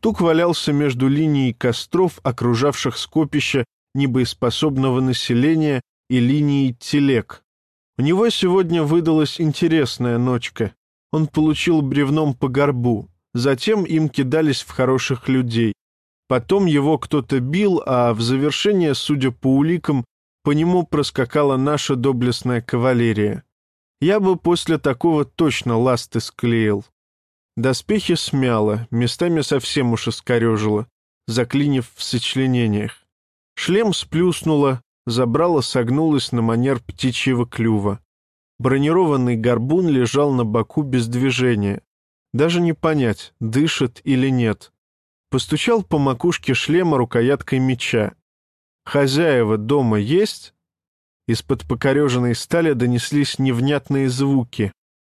Тук валялся между линией костров, окружавших скопище небоеспособного населения, и линией телег. У него сегодня выдалась интересная ночка. Он получил бревном по горбу, затем им кидались в хороших людей. Потом его кто-то бил, а в завершение, судя по уликам, по нему проскакала наша доблестная кавалерия. Я бы после такого точно ласты склеил. Доспехи смяло, местами совсем уж искорежило, заклинив в сочленениях. Шлем сплюснуло, забрало согнулось на манер птичьего клюва. Бронированный горбун лежал на боку без движения. Даже не понять, дышит или нет. Постучал по макушке шлема рукояткой меча. «Хозяева дома есть?» Из-под покореженной стали донеслись невнятные звуки,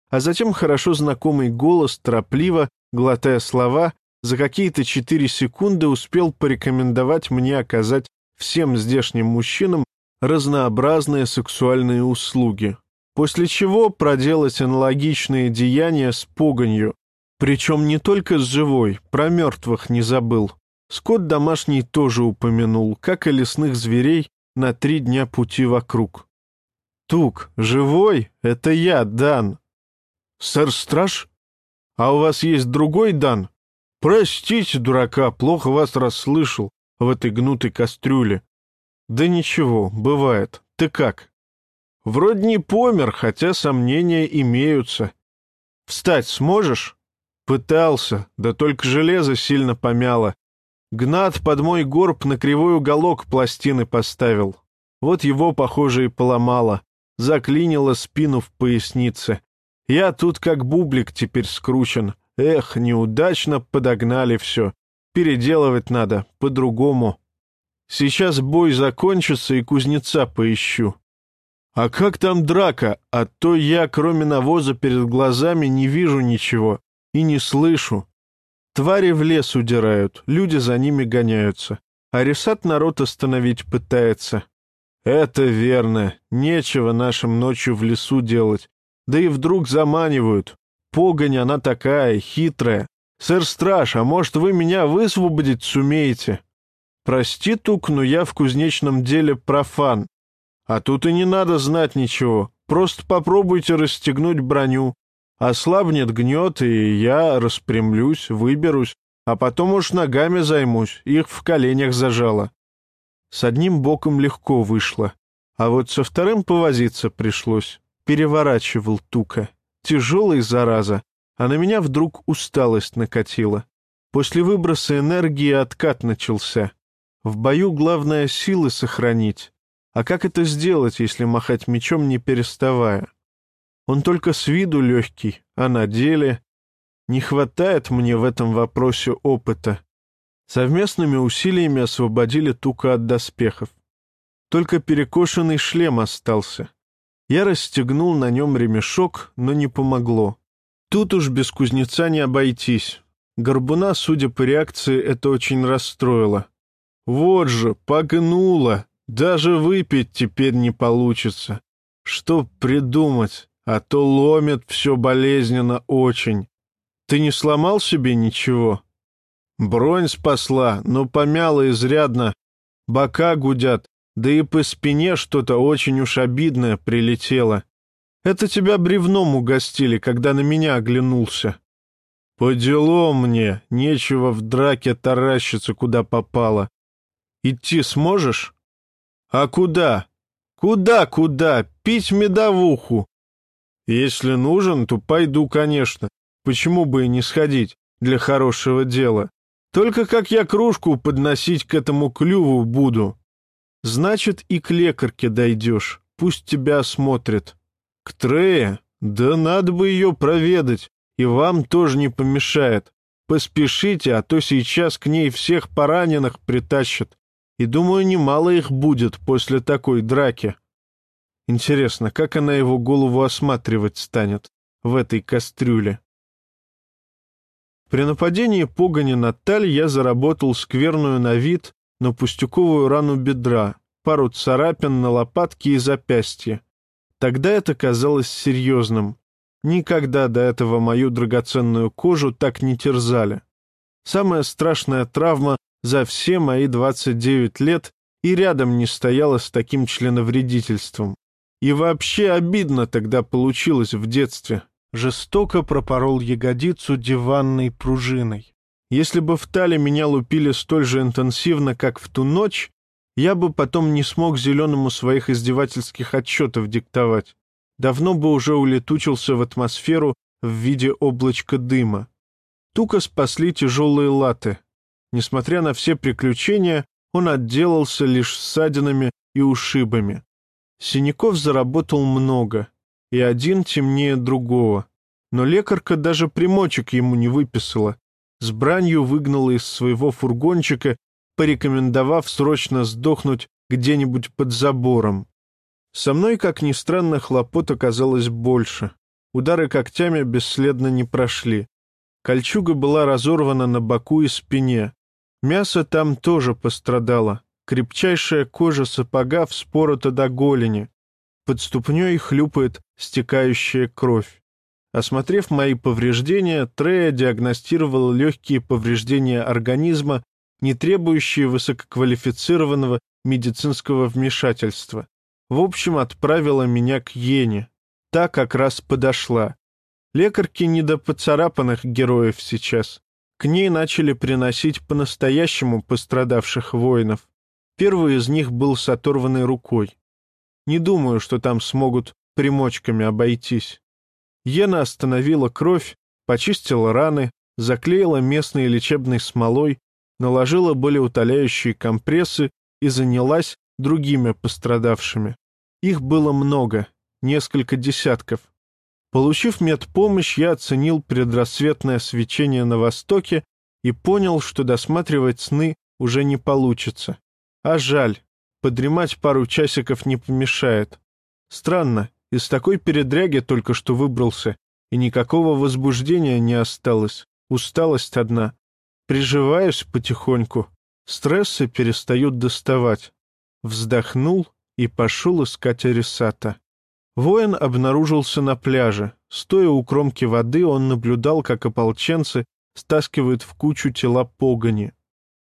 а затем хорошо знакомый голос, торопливо, глотая слова, за какие-то четыре секунды успел порекомендовать мне оказать всем здешним мужчинам разнообразные сексуальные услуги, после чего проделать аналогичные деяния с погонью, причем не только с живой, про мертвых не забыл. Скот домашний тоже упомянул, как и лесных зверей на три дня пути вокруг. «Тук, живой? Это я, Дан». «Сэр-страж? А у вас есть другой Дан?» «Простите, дурака, плохо вас расслышал в этой гнутой кастрюле». «Да ничего, бывает. Ты как?» «Вроде не помер, хотя сомнения имеются. Встать сможешь?» «Пытался, да только железо сильно помяло. Гнат под мой горб на кривой уголок пластины поставил. Вот его, похоже, и поломало. Заклинило спину в пояснице. Я тут как бублик теперь скручен. Эх, неудачно подогнали все. Переделывать надо, по-другому. Сейчас бой закончится и кузнеца поищу. А как там драка? А то я, кроме навоза перед глазами, не вижу ничего и не слышу. Твари в лес удирают, люди за ними гоняются. А Ресат народ остановить пытается. Это верно, нечего нашим ночью в лесу делать. Да и вдруг заманивают. Погонь она такая, хитрая. Сэр-страж, а может, вы меня высвободить сумеете? Прости, Тук, но я в кузнечном деле профан. А тут и не надо знать ничего. Просто попробуйте расстегнуть броню. Ослабнет гнет, и я распрямлюсь, выберусь, а потом уж ногами займусь, их в коленях зажало. С одним боком легко вышло, а вот со вторым повозиться пришлось. Переворачивал тука. Тяжелый, зараза, а на меня вдруг усталость накатила. После выброса энергии откат начался. В бою главное силы сохранить. А как это сделать, если махать мечом не переставая? Он только с виду легкий, а на деле... Не хватает мне в этом вопросе опыта. Совместными усилиями освободили Тука от доспехов. Только перекошенный шлем остался. Я расстегнул на нем ремешок, но не помогло. Тут уж без кузнеца не обойтись. Горбуна, судя по реакции, это очень расстроило. Вот же, погнуло. Даже выпить теперь не получится. Что придумать? а то ломит все болезненно очень. Ты не сломал себе ничего? Бронь спасла, но помяла изрядно. Бока гудят, да и по спине что-то очень уж обидное прилетело. Это тебя бревном угостили, когда на меня оглянулся. По делам мне, нечего в драке таращиться, куда попало. Идти сможешь? А куда? Куда-куда? Пить медовуху. Если нужен, то пойду, конечно. Почему бы и не сходить для хорошего дела? Только как я кружку подносить к этому клюву буду. Значит, и к лекарке дойдешь. Пусть тебя осмотрят. К Трее? Да надо бы ее проведать. И вам тоже не помешает. Поспешите, а то сейчас к ней всех пораненых притащат. И, думаю, немало их будет после такой драки. Интересно, как она его голову осматривать станет в этой кастрюле? При нападении погони на таль я заработал скверную на вид, но пустяковую рану бедра, пару царапин на лопатке и запястье. Тогда это казалось серьезным. Никогда до этого мою драгоценную кожу так не терзали. Самая страшная травма за все мои 29 лет и рядом не стояла с таким членовредительством. И вообще обидно тогда получилось в детстве. Жестоко пропорол ягодицу диванной пружиной. Если бы в тале меня лупили столь же интенсивно, как в ту ночь, я бы потом не смог Зеленому своих издевательских отчетов диктовать. Давно бы уже улетучился в атмосферу в виде облачка дыма. Тука спасли тяжелые латы. Несмотря на все приключения, он отделался лишь ссадинами и ушибами. Синяков заработал много, и один темнее другого. Но лекарка даже примочек ему не выписала. С бранью выгнала из своего фургончика, порекомендовав срочно сдохнуть где-нибудь под забором. Со мной, как ни странно, хлопот оказалось больше. Удары когтями бесследно не прошли. Кольчуга была разорвана на боку и спине. Мясо там тоже пострадало. Крепчайшая кожа сапога вспорота до голени. Под ступней хлюпает стекающая кровь. Осмотрев мои повреждения, Трея диагностировала легкие повреждения организма, не требующие высококвалифицированного медицинского вмешательства. В общем, отправила меня к Йене. Та как раз подошла. Лекарки не до поцарапанных героев сейчас. К ней начали приносить по-настоящему пострадавших воинов. Первый из них был с оторванной рукой. Не думаю, что там смогут примочками обойтись. Ена остановила кровь, почистила раны, заклеила местной лечебной смолой, наложила болеутоляющие компрессы и занялась другими пострадавшими. Их было много, несколько десятков. Получив медпомощь, я оценил предрассветное свечение на востоке и понял, что досматривать сны уже не получится. А жаль, подремать пару часиков не помешает. Странно, из такой передряги только что выбрался, и никакого возбуждения не осталось, усталость одна. Приживаюсь потихоньку, стрессы перестают доставать. Вздохнул и пошел искать Арисата. Воин обнаружился на пляже. Стоя у кромки воды, он наблюдал, как ополченцы стаскивают в кучу тела погони.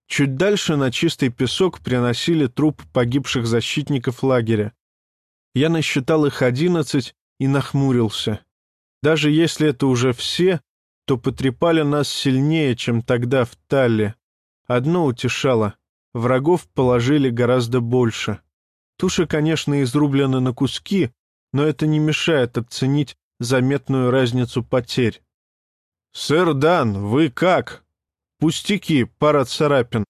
Чуть дальше на чистый песок приносили труп погибших защитников лагеря. Я насчитал их одиннадцать и нахмурился. Даже если это уже все, то потрепали нас сильнее, чем тогда в Талле. Одно утешало — врагов положили гораздо больше. Туши, конечно, изрублены на куски, но это не мешает оценить заметную разницу потерь. «Сэр Дан, вы как?» Пустяки, пара царапин.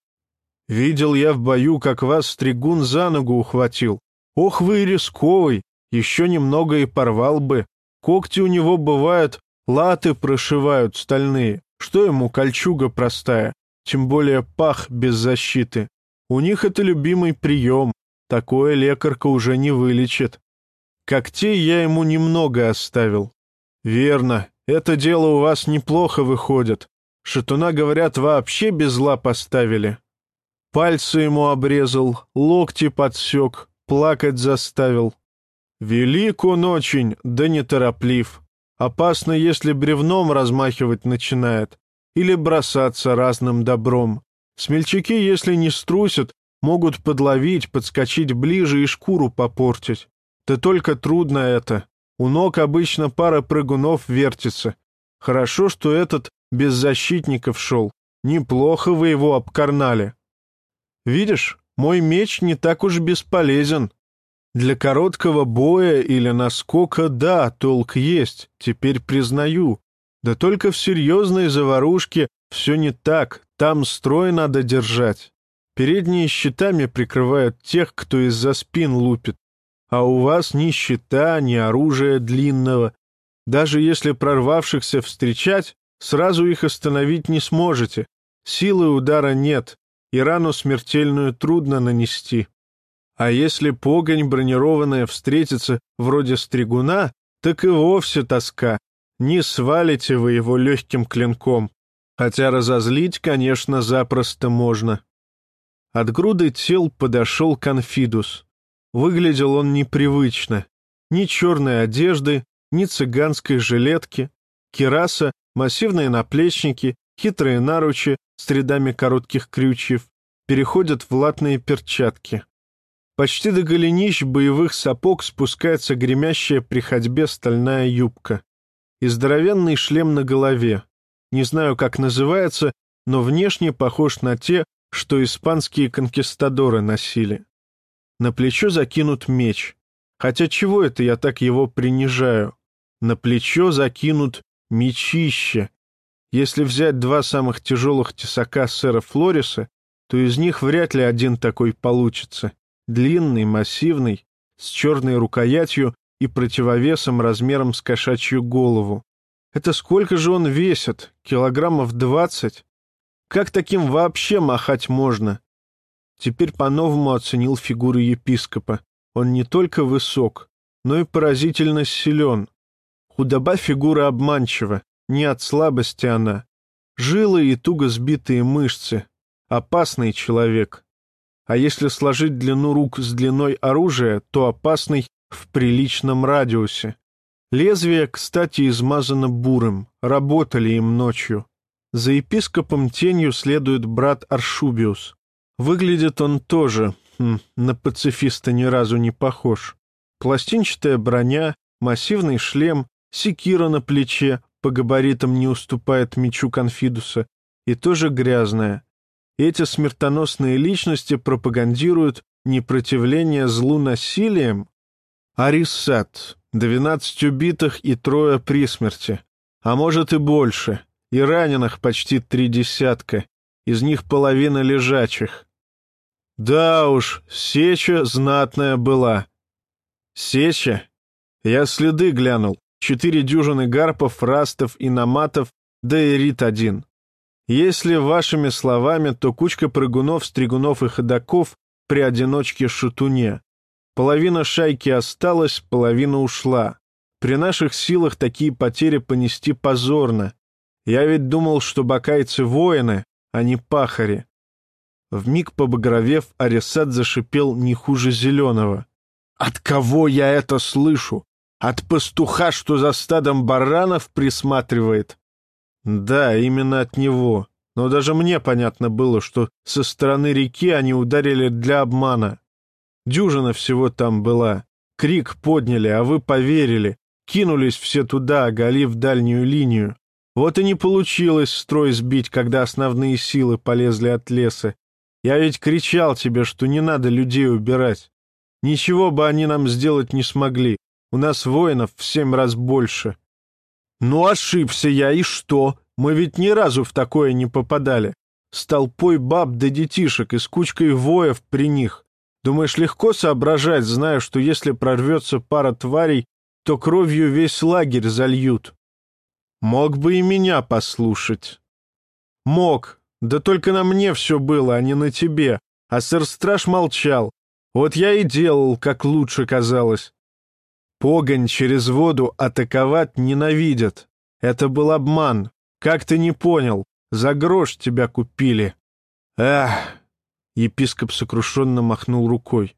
Видел я в бою, как вас стригун за ногу ухватил. Ох вы и рисковый, еще немного и порвал бы. Когти у него бывают, латы прошивают стальные. Что ему кольчуга простая, тем более пах без защиты. У них это любимый прием, такое лекарка уже не вылечит. Когтей я ему немного оставил. Верно, это дело у вас неплохо выходит. Шатуна, говорят, вообще без зла поставили. Пальцы ему обрезал, локти подсек, плакать заставил. Велик он очень, да нетороплив. Опасно, если бревном размахивать начинает или бросаться разным добром. Смельчаки, если не струсят, могут подловить, подскочить ближе и шкуру попортить. Да только трудно это. У ног обычно пара прыгунов вертится. Хорошо, что этот без защитников шел. Неплохо вы его обкарнали. Видишь, мой меч не так уж бесполезен. Для короткого боя или наскока, да, толк есть, теперь признаю. Да только в серьезной заварушке все не так, там строй надо держать. Передние щитами прикрывают тех, кто из-за спин лупит. А у вас ни щита, ни оружия длинного. Даже если прорвавшихся встречать, Сразу их остановить не сможете. Силы удара нет, и рану смертельную трудно нанести. А если погонь бронированная встретится вроде стригуна, так и вовсе тоска. Не свалите вы его легким клинком. Хотя разозлить, конечно, запросто можно. От груды тел подошел Конфидус. Выглядел он непривычно. Ни черной одежды, ни цыганской жилетки. Кераса массивные наплечники хитрые наручи с рядами коротких крючьев, переходят в латные перчатки. Почти до голенищ боевых сапог спускается гремящая при ходьбе стальная юбка. И здоровенный шлем на голове. Не знаю, как называется, но внешне похож на те, что испанские конкистадоры носили. На плечо закинут меч. Хотя чего это я так его принижаю? На плечо закинут мечище. Если взять два самых тяжелых тесака сэра Флориса, то из них вряд ли один такой получится. Длинный, массивный, с черной рукоятью и противовесом размером с кошачью голову. Это сколько же он весит? Килограммов двадцать? Как таким вообще махать можно? Теперь по-новому оценил фигуру епископа. Он не только высок, но и поразительно силен. Худоба фигура обманчива, не от слабости она. Жилы и туго сбитые мышцы. Опасный человек. А если сложить длину рук с длиной оружия, то опасный в приличном радиусе. Лезвие, кстати, измазано бурым, работали им ночью. За епископом тенью следует брат Аршубиус. Выглядит он тоже, хм, на пацифиста ни разу не похож. Пластинчатая броня, массивный шлем, секира на плече, по габаритам не уступает мечу Конфидуса, и тоже грязная. Эти смертоносные личности пропагандируют непротивление злу насилием? Арисат, двенадцать убитых и трое при смерти, а может и больше, и раненых почти три десятка, из них половина лежачих. Да уж, сеча знатная была. Сеча? Я следы глянул. Четыре дюжины гарпов, растов и наматов, да и рит один. Если вашими словами, то кучка прыгунов, стригунов и ходаков при одиночке-шатуне. Половина шайки осталась, половина ушла. При наших силах такие потери понести позорно. Я ведь думал, что бакайцы воины, а не пахари. Вмиг побагровев, Арисат зашипел не хуже зеленого. «От кого я это слышу? От пастуха, что за стадом баранов присматривает?» «Да, именно от него. Но даже мне понятно было, что со стороны реки они ударили для обмана. Дюжина всего там была. Крик подняли, а вы поверили. Кинулись все туда, оголив дальнюю линию. Вот и не получилось строй сбить, когда основные силы полезли от леса. Я ведь кричал тебе, что не надо людей убирать. Ничего бы они нам сделать не смогли. У нас воинов в семь раз больше. Ну, ошибся я, и что? Мы ведь ни разу в такое не попадали. С толпой баб да детишек и с кучкой воев при них. Думаешь, легко соображать, зная, что если прорвется пара тварей, то кровью весь лагерь зальют? Мог бы и меня послушать. Мог, да только на мне все было, а не на тебе. А сэр-страж молчал. Вот я и делал, как лучше казалось. Погонь через воду атаковать ненавидят. Это был обман. Как ты не понял? За грош тебя купили. Эх! Епископ сокрушенно махнул рукой.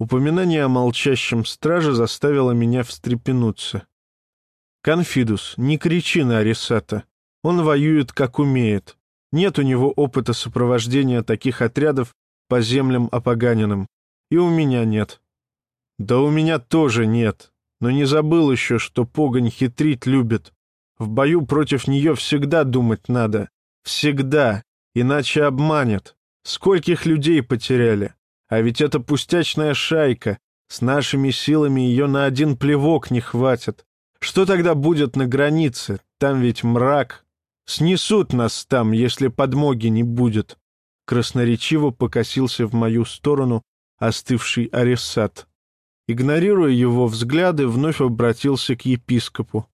Упоминание о молчащем страже заставило меня встрепенуться. «Конфидус, не кричи на Арисата. Он воюет, как умеет. Нет у него опыта сопровождения таких отрядов по землям опоганенным. И у меня нет. Да у меня тоже нет. Но не забыл еще, что погонь хитрить любит. В бою против нее всегда думать надо. Всегда. Иначе обманет. Скольких людей потеряли. А ведь это пустячная шайка. С нашими силами ее на один плевок не хватит. Что тогда будет на границе? Там ведь мрак, Снесут нас там, если подмоги не будет. Красноречиво покосился в мою сторону остывший Аресат. Игнорируя его взгляды, вновь обратился к епископу.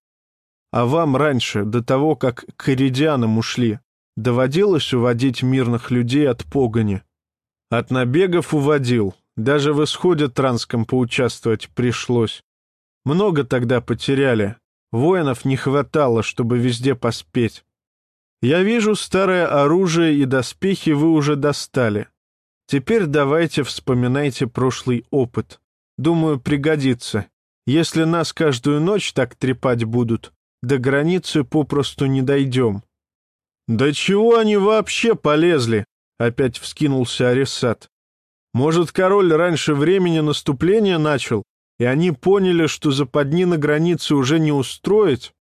«А вам раньше, до того, как к иридианам ушли, доводилось уводить мирных людей от погони?» «От набегов уводил. Даже в исходе транском поучаствовать пришлось. Много тогда потеряли. Воинов не хватало, чтобы везде поспеть. Я вижу, старое оружие и доспехи вы уже достали. Теперь давайте вспоминайте прошлый опыт. Думаю, пригодится. Если нас каждую ночь так трепать будут, до границы попросту не дойдем. «Да чего они вообще полезли?» — опять вскинулся Арисат. «Может, король раньше времени наступления начал, и они поняли, что западни на границе уже не устроить?»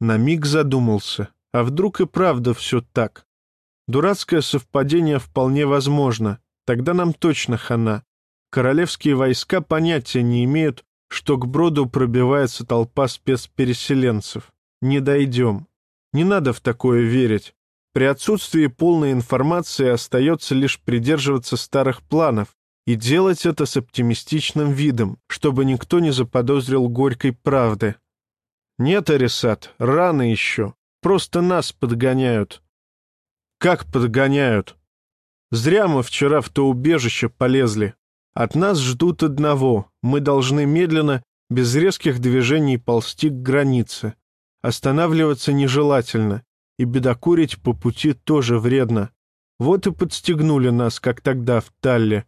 На миг задумался, а вдруг и правда все так? Дурацкое совпадение вполне возможно, тогда нам точно хана. Королевские войска понятия не имеют, что к броду пробивается толпа спецпереселенцев. Не дойдем. Не надо в такое верить. При отсутствии полной информации остается лишь придерживаться старых планов и делать это с оптимистичным видом, чтобы никто не заподозрил горькой правды. Нет, Арисат, рано еще. Просто нас подгоняют. Как подгоняют? Зря мы вчера в то убежище полезли. От нас ждут одного. Мы должны медленно, без резких движений ползти к границе. Останавливаться нежелательно, и бедокурить по пути тоже вредно. Вот и подстегнули нас, как тогда в Талле.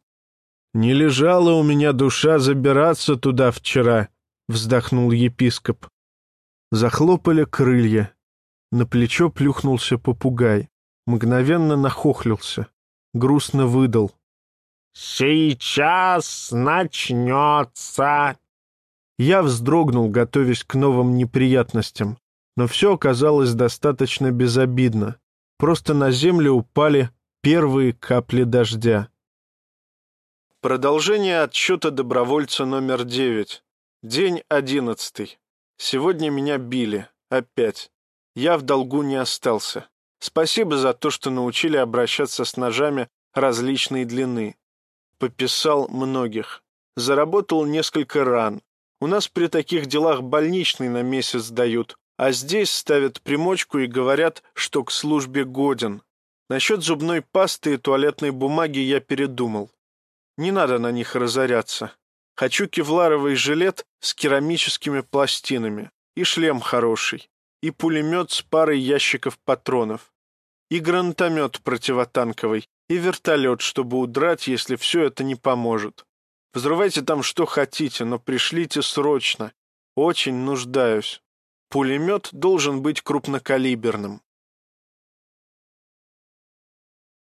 «Не лежала у меня душа забираться туда вчера», — вздохнул епископ. Захлопали крылья. На плечо плюхнулся попугай. Мгновенно нахохлился. Грустно выдал. «Сейчас начнется!» Я вздрогнул, готовясь к новым неприятностям. Но все оказалось достаточно безобидно. Просто на землю упали первые капли дождя. Продолжение отсчета добровольца номер девять. День одиннадцатый. Сегодня меня били. Опять. Я в долгу не остался. Спасибо за то, что научили обращаться с ножами различной длины. Пописал многих. Заработал несколько ран. У нас при таких делах больничный на месяц дают, а здесь ставят примочку и говорят, что к службе годен. Насчет зубной пасты и туалетной бумаги я передумал. Не надо на них разоряться. Хочу кевларовый жилет с керамическими пластинами, и шлем хороший, и пулемет с парой ящиков патронов, и гранатомет противотанковый, и вертолет, чтобы удрать, если все это не поможет. Взрывайте там что хотите, но пришлите срочно. Очень нуждаюсь. Пулемет должен быть крупнокалиберным.